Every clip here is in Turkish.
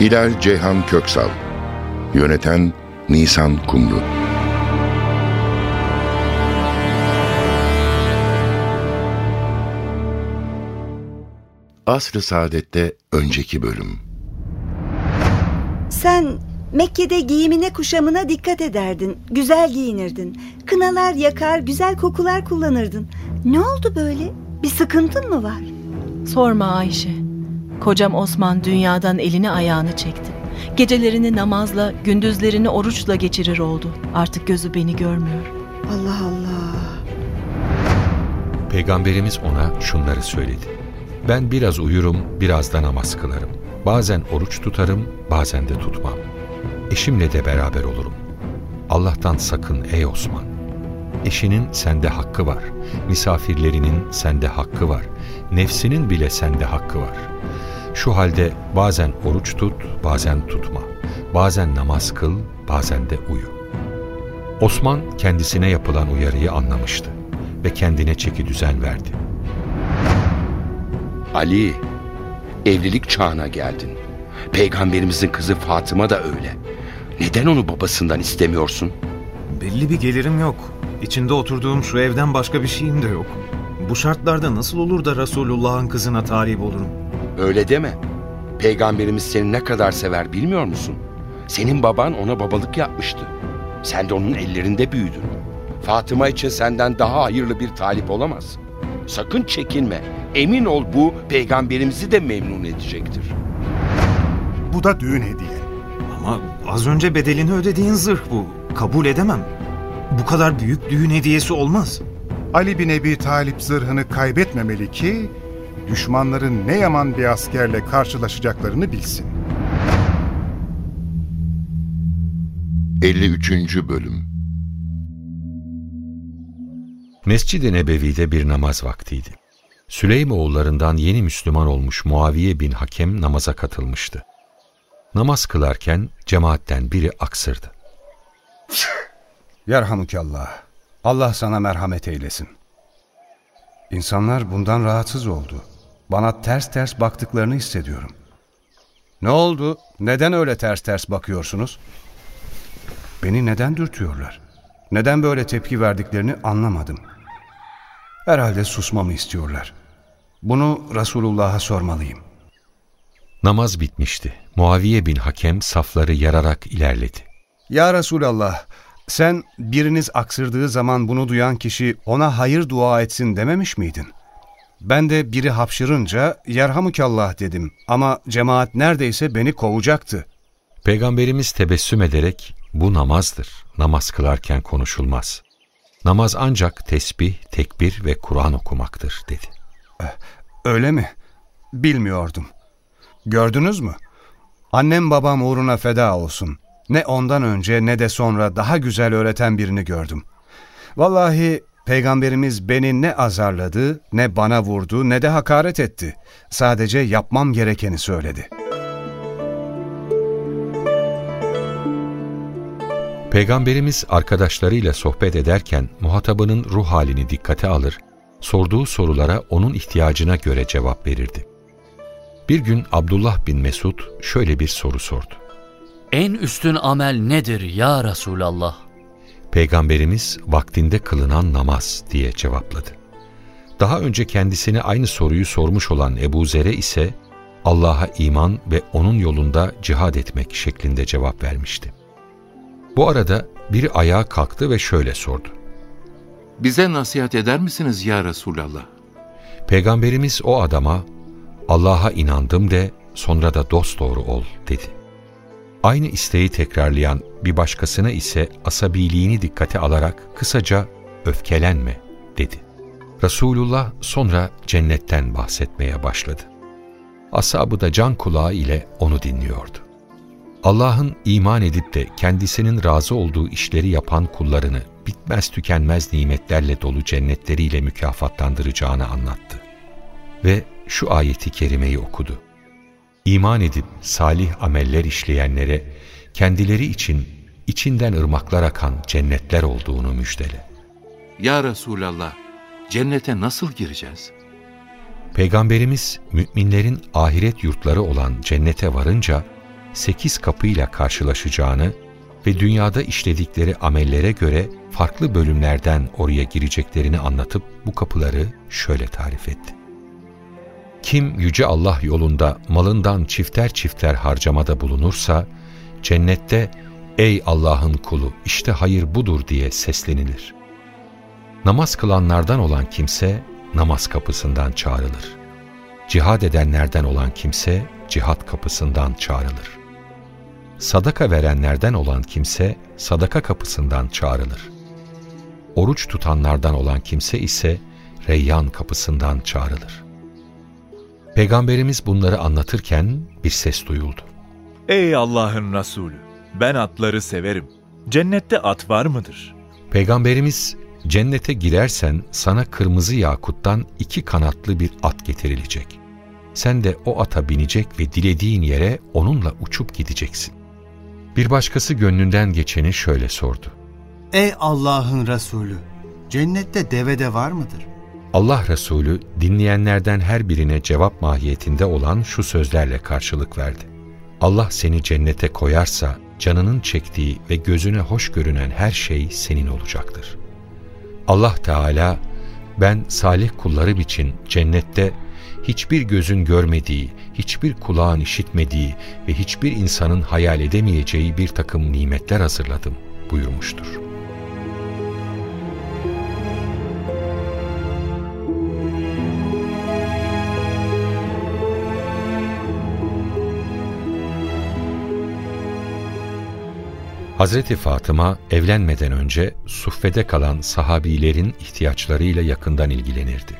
Hilal Ceyhan Köksal Yöneten Nisan Kumru Asr-ı Saadet'te önceki bölüm Sen Mekke'de giyimine kuşamına dikkat ederdin. Güzel giyinirdin. Kınalar yakar, güzel kokular kullanırdın. Ne oldu böyle? Bir sıkıntın mı var? Sorma Ayşe. Kocam Osman dünyadan elini ayağını çekti. Gecelerini namazla, gündüzlerini oruçla geçirir oldu. Artık gözü beni görmüyor. Allah Allah. Peygamberimiz ona şunları söyledi. Ben biraz uyurum, biraz da namaz kılarım. Bazen oruç tutarım, bazen de tutmam. Eşimle de beraber olurum. Allah'tan sakın ey Osman. Eşinin sende hakkı var. Misafirlerinin sende hakkı var. Nefsinin bile sende hakkı var. Şu halde bazen oruç tut, bazen tutma. Bazen namaz kıl, bazen de uyu. Osman kendisine yapılan uyarıyı anlamıştı ve kendine çeki düzen verdi. Ali, evlilik çağına geldin. Peygamberimizin kızı Fatıma da öyle. Neden onu babasından istemiyorsun? Belli bir gelirim yok. İçinde oturduğum şu evden başka bir şeyim de yok. Bu şartlarda nasıl olur da Resulullah'ın kızına talip olurum? Öyle deme. Peygamberimiz seni ne kadar sever bilmiyor musun? Senin baban ona babalık yapmıştı. Sen de onun ellerinde büyüdün. Fatıma için senden daha hayırlı bir talip olamaz. Sakın çekinme. Emin ol bu peygamberimizi de memnun edecektir. Bu da düğün hediye. Ama az önce bedelini ödediğin zırh bu. Kabul edemem. Bu kadar büyük düğün hediyesi olmaz. Ali bin Ebi Talip zırhını kaybetmemeli ki düşmanların ne yaman bir askerle karşılaşacaklarını bilsin. 53. Bölüm Mescid-i Nebevi'de bir namaz vaktiydi. Süleymoğullarından yeni Müslüman olmuş Muaviye bin Hakem namaza katılmıştı. Namaz kılarken cemaatten biri aksırdı. Yerhamukallah. Allah sana merhamet eylesin. İnsanlar bundan rahatsız oldu. Bana ters ters baktıklarını hissediyorum. Ne oldu? Neden öyle ters ters bakıyorsunuz? Beni neden dürtüyorlar? Neden böyle tepki verdiklerini anlamadım. Herhalde susmamı istiyorlar. Bunu Resulullah'a sormalıyım. Namaz bitmişti. Muaviye bin Hakem safları yararak ilerledi. Ya Resulallah, sen biriniz aksırdığı zaman bunu duyan kişi ona hayır dua etsin dememiş miydin? Ben de biri hapşırınca yerhamukallah dedim ama cemaat neredeyse beni kovacaktı. Peygamberimiz tebessüm ederek bu namazdır. Namaz kılarken konuşulmaz. Namaz ancak tesbih, tekbir ve Kur'an okumaktır dedi. Öyle mi? Bilmiyordum. Gördünüz mü? Annem babam uğruna feda olsun. Ne ondan önce ne de sonra daha güzel öğreten birini gördüm. Vallahi Peygamberimiz beni ne azarladı, ne bana vurdu, ne de hakaret etti. Sadece yapmam gerekeni söyledi. Peygamberimiz arkadaşlarıyla sohbet ederken muhatabının ruh halini dikkate alır, sorduğu sorulara onun ihtiyacına göre cevap verirdi. Bir gün Abdullah bin Mesud şöyle bir soru sordu. En üstün amel nedir ya Resulallah? Peygamberimiz vaktinde kılınan namaz diye cevapladı. Daha önce kendisine aynı soruyu sormuş olan Ebu Zer'e ise Allah'a iman ve onun yolunda cihad etmek şeklinde cevap vermişti. Bu arada biri ayağa kalktı ve şöyle sordu. Bize nasihat eder misiniz ya Resulallah? Peygamberimiz o adama Allah'a inandım de sonra da dosdoğru ol dedi. Aynı isteği tekrarlayan bir başkasına ise asabiliğini dikkate alarak kısaca öfkelenme dedi. Resulullah sonra cennetten bahsetmeye başladı. Asabı da can kulağı ile onu dinliyordu. Allah'ın iman edip de kendisinin razı olduğu işleri yapan kullarını bitmez tükenmez nimetlerle dolu cennetleriyle mükafatlandıracağını anlattı. Ve şu ayeti kerimeyi okudu. İman edip salih ameller işleyenlere kendileri için içinden ırmaklar akan cennetler olduğunu müjdele. Ya Resulallah, cennete nasıl gireceğiz? Peygamberimiz müminlerin ahiret yurtları olan cennete varınca sekiz kapıyla karşılaşacağını ve dünyada işledikleri amellere göre farklı bölümlerden oraya gireceklerini anlatıp bu kapıları şöyle tarif etti. Kim Yüce Allah yolunda malından çifter çifter harcamada bulunursa, cennette ''Ey Allah'ın kulu, işte hayır budur.'' diye seslenilir. Namaz kılanlardan olan kimse namaz kapısından çağrılır. Cihad edenlerden olan kimse cihat kapısından çağrılır. Sadaka verenlerden olan kimse sadaka kapısından çağrılır. Oruç tutanlardan olan kimse ise Reyyan kapısından çağrılır. Peygamberimiz bunları anlatırken bir ses duyuldu. Ey Allah'ın Resulü! Ben atları severim. Cennette at var mıdır? Peygamberimiz cennete girersen sana kırmızı yakuttan iki kanatlı bir at getirilecek. Sen de o ata binecek ve dilediğin yere onunla uçup gideceksin. Bir başkası gönlünden geçeni şöyle sordu. Ey Allah'ın Resulü! Cennette deve de var mıdır? Allah Resulü dinleyenlerden her birine cevap mahiyetinde olan şu sözlerle karşılık verdi. Allah seni cennete koyarsa canının çektiği ve gözüne hoş görünen her şey senin olacaktır. Allah Teala ben salih kullarım için cennette hiçbir gözün görmediği, hiçbir kulağın işitmediği ve hiçbir insanın hayal edemeyeceği bir takım nimetler hazırladım buyurmuştur. Hazreti Fatıma evlenmeden önce suffede kalan sahabilerin ihtiyaçlarıyla yakından ilgilenirdi.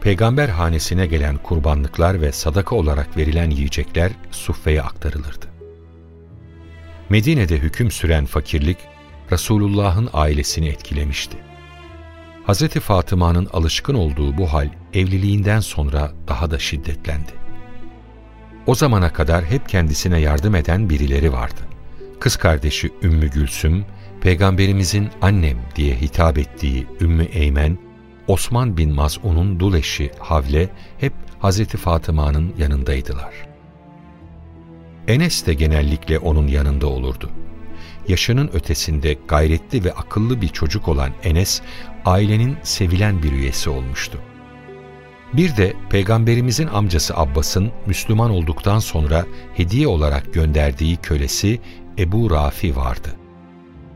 Peygamber hanesine gelen kurbanlıklar ve sadaka olarak verilen yiyecekler suffeye aktarılırdı. Medine'de hüküm süren fakirlik Resulullah'ın ailesini etkilemişti. Hz. Fatıma'nın alışkın olduğu bu hal evliliğinden sonra daha da şiddetlendi. O zamana kadar hep kendisine yardım eden birileri vardı. Kız kardeşi Ümmü Gülsüm, Peygamberimizin annem diye hitap ettiği Ümmü Eymen, Osman bin Maz'un'un dul eşi Havle hep Hazreti Fatıma'nın yanındaydılar. Enes de genellikle onun yanında olurdu. Yaşının ötesinde gayretli ve akıllı bir çocuk olan Enes, ailenin sevilen bir üyesi olmuştu. Bir de Peygamberimizin amcası Abbas'ın Müslüman olduktan sonra hediye olarak gönderdiği kölesi Ebu Rafi vardı.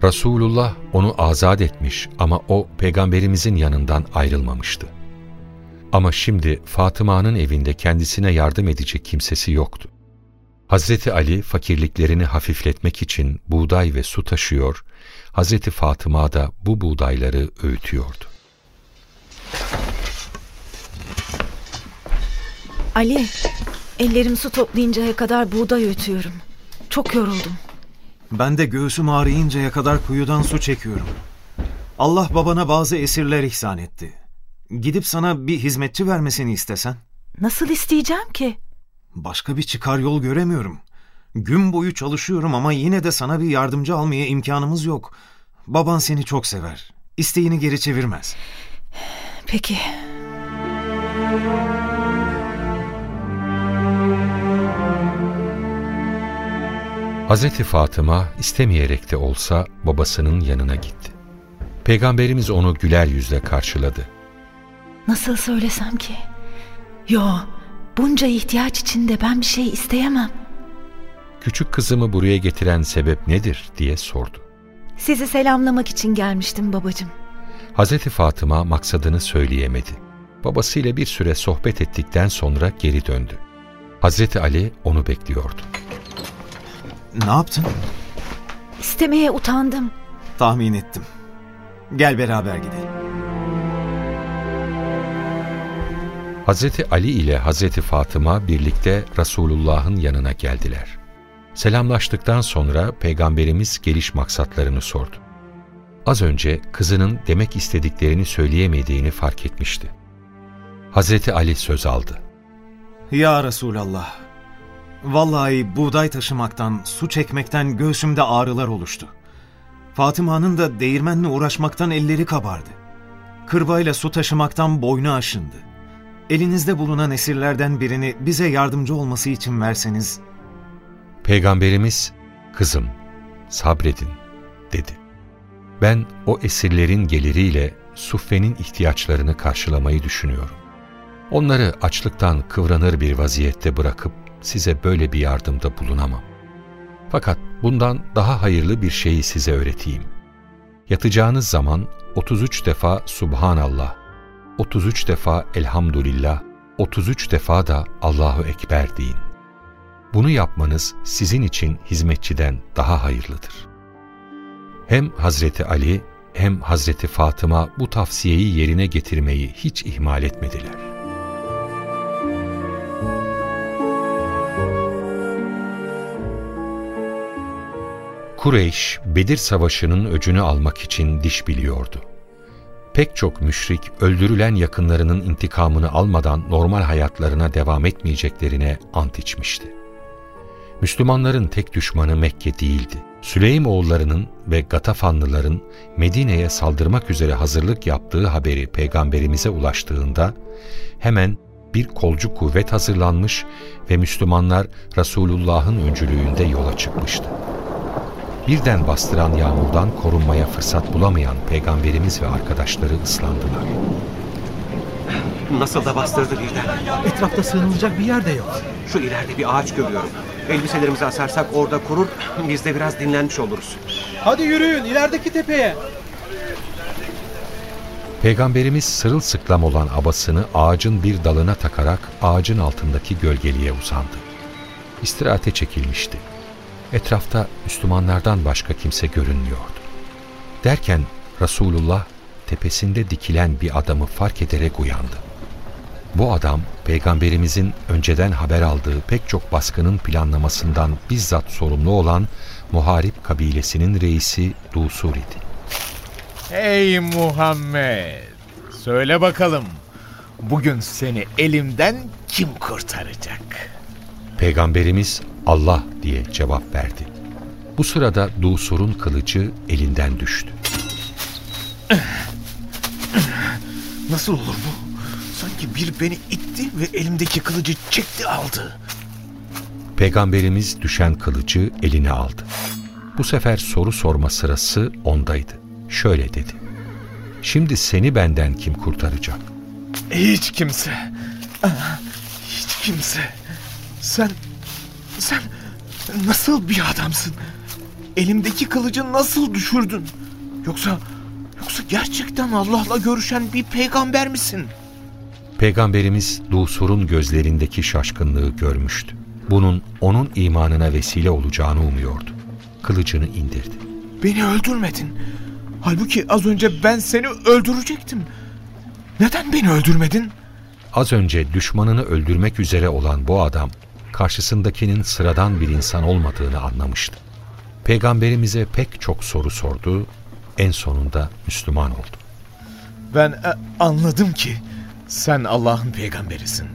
Resulullah onu azat etmiş ama o peygamberimizin yanından ayrılmamıştı. Ama şimdi Fatıma'nın evinde kendisine yardım edecek kimsesi yoktu. Hazreti Ali fakirliklerini hafifletmek için buğday ve su taşıyor, Hazreti Fatıma da bu buğdayları öğütüyordu. Ali, ellerim su toplayıncaya kadar buğday öğütüyorum. Çok yoruldum. Ben de göğsüm ağrıyıncaya kadar kuyudan su çekiyorum. Allah babana bazı esirler ihsan etti. Gidip sana bir hizmetçi vermesini istesen? Nasıl isteyeceğim ki? Başka bir çıkar yol göremiyorum. Gün boyu çalışıyorum ama yine de sana bir yardımcı almaya imkanımız yok. Baban seni çok sever. İsteğini geri çevirmez. Peki. Hazreti Fatıma istemeyerek de olsa babasının yanına gitti. Peygamberimiz onu güler yüzle karşıladı. Nasıl söylesem ki? Yo, bunca ihtiyaç içinde ben bir şey isteyemem. Küçük kızımı buraya getiren sebep nedir diye sordu. Sizi selamlamak için gelmiştim babacığım. Hazreti Fatıma maksadını söyleyemedi. Babasıyla bir süre sohbet ettikten sonra geri döndü. Hazreti Ali onu bekliyordu. Ne yaptın? İstemeye utandım. Tahmin ettim. Gel beraber gidelim. Hazreti Ali ile Hazreti Fatıma birlikte Resulullah'ın yanına geldiler. Selamlaştıktan sonra Peygamberimiz geliş maksatlarını sordu. Az önce kızının demek istediklerini söyleyemediğini fark etmişti. Hazreti Ali söz aldı. Ya Resulallah, vallahi buğday taşımaktan, su çekmekten göğsümde ağrılar oluştu. Fatıma'nın da değirmenle uğraşmaktan elleri kabardı. Kırbayla su taşımaktan boynu aşındı. Elinizde bulunan esirlerden birini bize yardımcı olması için verseniz. Peygamberimiz, kızım sabredin dedi. Ben o esirlerin geliriyle Suffe'nin ihtiyaçlarını karşılamayı düşünüyorum. Onları açlıktan kıvranır bir vaziyette bırakıp size böyle bir yardımda bulunamam. Fakat bundan daha hayırlı bir şeyi size öğreteyim. Yatacağınız zaman 33 defa Subhanallah, 33 defa Elhamdülillah, 33 defa da Allahu Ekber deyin. Bunu yapmanız sizin için hizmetçiden daha hayırlıdır. Hem Hazreti Ali hem Hazreti Fatıma bu tavsiyeyi yerine getirmeyi hiç ihmal etmediler. Kureyş, Bedir Savaşı'nın öcünü almak için diş biliyordu. Pek çok müşrik öldürülen yakınlarının intikamını almadan normal hayatlarına devam etmeyeceklerine ant içmişti. Müslümanların tek düşmanı Mekke değildi. Süleym oğullarının ve Gatafanlıların Medine'ye saldırmak üzere hazırlık yaptığı haberi peygamberimize ulaştığında hemen bir kolcu kuvvet hazırlanmış ve Müslümanlar Resulullah'ın öncülüğünde yola çıkmıştı. Birden bastıran yağmurdan korunmaya fırsat bulamayan peygamberimiz ve arkadaşları ıslandılar. Nasıl da bastırdı birden. Etrafta sığınılacak bir yer de yok. Şu ileride bir ağaç görüyorum. Elbiselerimizi asarsak orada kurur, biz de biraz dinlenmiş oluruz. Hadi yürüyün ilerideki tepeye. Peygamberimiz sırılsıklam olan abasını ağacın bir dalına takarak ağacın altındaki gölgeliğe uzandı. İstirahate çekilmişti. Etrafta Müslümanlardan başka kimse görünmüyordu. Derken Resulullah tepesinde dikilen bir adamı fark ederek uyandı. Bu adam peygamberimizin önceden haber aldığı pek çok baskının planlamasından bizzat sorumlu olan Muharip kabilesinin reisi Dusur idi. Ey Muhammed! Söyle bakalım, bugün seni elimden kim kurtaracak? Peygamberimiz Allah diye cevap verdi. Bu sırada Dusur'un kılıcı elinden düştü. Nasıl olur bu? Sanki bir beni itti ve elimdeki kılıcı çekti aldı. Peygamberimiz düşen kılıcı eline aldı. Bu sefer soru sorma sırası ondaydı. Şöyle dedi. Şimdi seni benden kim kurtaracak? Hiç kimse. Hiç kimse. Sen, sen nasıl bir adamsın? Elimdeki kılıcı nasıl düşürdün? Yoksa, yoksa gerçekten Allah'la görüşen bir peygamber misin?'' Peygamberimiz Dusur'un gözlerindeki şaşkınlığı görmüştü. Bunun onun imanına vesile olacağını umuyordu. Kılıcını indirdi. Beni öldürmedin. Halbuki az önce ben seni öldürecektim. Neden beni öldürmedin? Az önce düşmanını öldürmek üzere olan bu adam karşısındakinin sıradan bir insan olmadığını anlamıştı. Peygamberimize pek çok soru sordu, en sonunda Müslüman oldu. Ben e, anladım ki sen Allah'ın peygamberisin.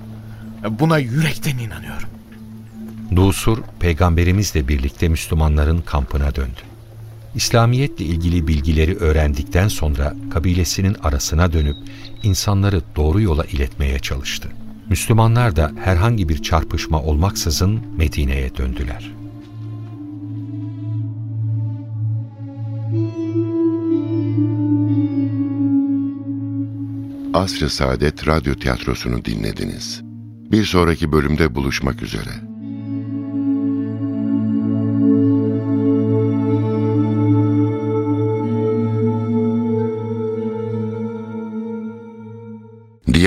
Buna yürekten inanıyorum. Dusur, peygamberimizle birlikte Müslümanların kampına döndü. İslamiyetle ilgili bilgileri öğrendikten sonra kabilesinin arasına dönüp insanları doğru yola iletmeye çalıştı. Müslümanlar da herhangi bir çarpışma olmaksızın Medine'ye döndüler. Asr-ı Saadet Radyo Tiyatrosu'nu dinlediniz. Bir sonraki bölümde buluşmak üzere.